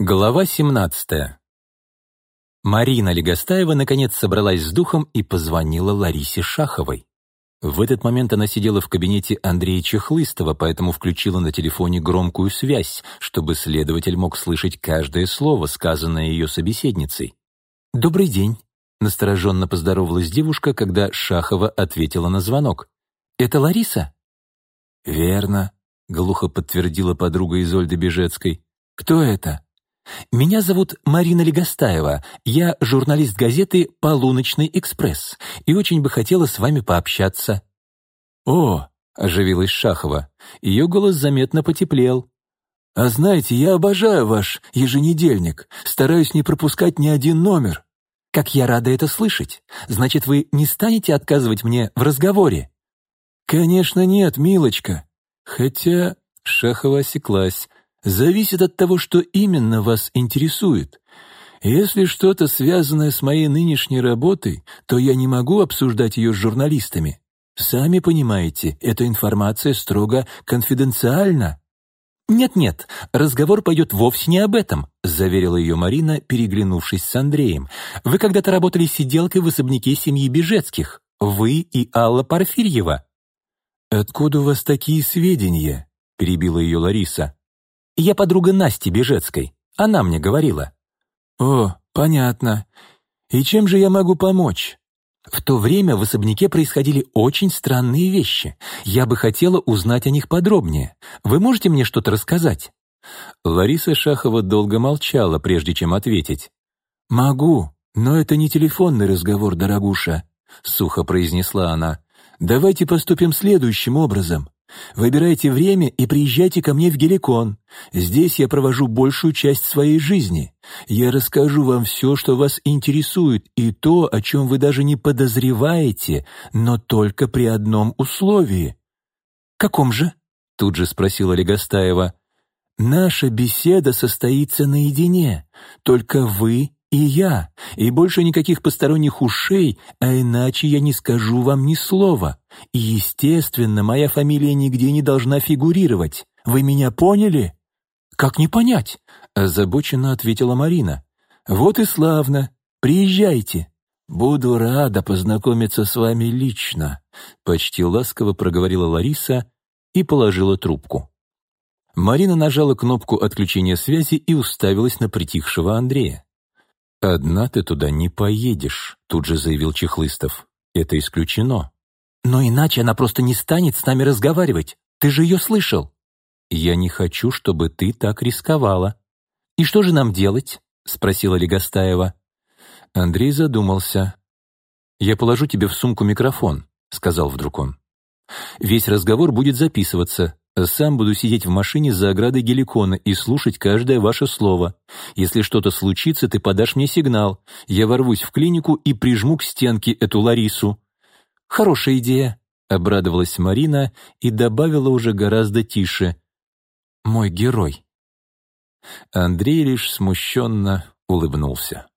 Глава 17. Марина Легостаева наконец собралась с духом и позвонила Ларисе Шаховой. В этот момент она сидела в кабинете Андрея Чехлыстова, поэтому включила на телефоне громкую связь, чтобы следователь мог слышать каждое слово, сказанное ее собеседницей. «Добрый день», — настороженно поздоровалась девушка, когда Шахова ответила на звонок. «Это Лариса?» «Верно», — глухо подтвердила подруга Изольды Бежецкой. «Кто это?» Меня зовут Марина Легостаева. Я журналист газеты «Полуночный экспресс» и очень бы хотела с вами пообщаться». «О!» — оживилась Шахова. Ее голос заметно потеплел. «А знаете, я обожаю ваш еженедельник. Стараюсь не пропускать ни один номер». «Как я рада это слышать. Значит, вы не станете отказывать мне в разговоре?» «Конечно нет, милочка. Хотя...» Шахова осеклась зависит от того, что именно вас интересует. Если что-то связанное с моей нынешней работой, то я не могу обсуждать ее с журналистами. Сами понимаете, эта информация строго конфиденциальна». «Нет-нет, разговор пойдет вовсе не об этом», — заверила ее Марина, переглянувшись с Андреем. «Вы когда-то работали сиделкой в особняке семьи Бежецких. Вы и Алла Порфирьева». «Откуда у вас такие сведения?» — перебила ее Лариса. Я подруга Насти Бежецкой. Она мне говорила». «О, понятно. И чем же я могу помочь?» В то время в особняке происходили очень странные вещи. Я бы хотела узнать о них подробнее. Вы можете мне что-то рассказать?» Лариса Шахова долго молчала, прежде чем ответить. «Могу, но это не телефонный разговор, дорогуша», — сухо произнесла она. «Давайте поступим следующим образом. Выбирайте время и приезжайте ко мне в Геликон. Здесь я провожу большую часть своей жизни. Я расскажу вам все, что вас интересует, и то, о чем вы даже не подозреваете, но только при одном условии». «Каком же?» — тут же спросила Легостаева. «Наша беседа состоится наедине. Только вы и я, и больше никаких посторонних ушей, а иначе я не скажу вам ни слова. И, естественно, моя фамилия нигде не должна фигурировать. Вы меня поняли?» «Как не понять?» — озабоченно ответила Марина. «Вот и славно. Приезжайте. Буду рада познакомиться с вами лично», — почти ласково проговорила Лариса и положила трубку. Марина нажала кнопку отключения связи и уставилась на притихшего Андрея. «Одна ты туда не поедешь», — тут же заявил Чехлыстов. «Это исключено». «Но иначе она просто не станет с нами разговаривать. Ты же ее слышал». «Я не хочу, чтобы ты так рисковала». «И что же нам делать?» — спросила Легостаева. Андрей задумался. «Я положу тебе в сумку микрофон», — сказал вдруг он. «Весь разговор будет записываться. Сам буду сидеть в машине за оградой геликона и слушать каждое ваше слово. Если что-то случится, ты подашь мне сигнал. Я ворвусь в клинику и прижму к стенке эту Ларису». «Хорошая идея», — обрадовалась Марина и добавила уже гораздо тише. «Мой герой». Андрей лишь смущенно улыбнулся.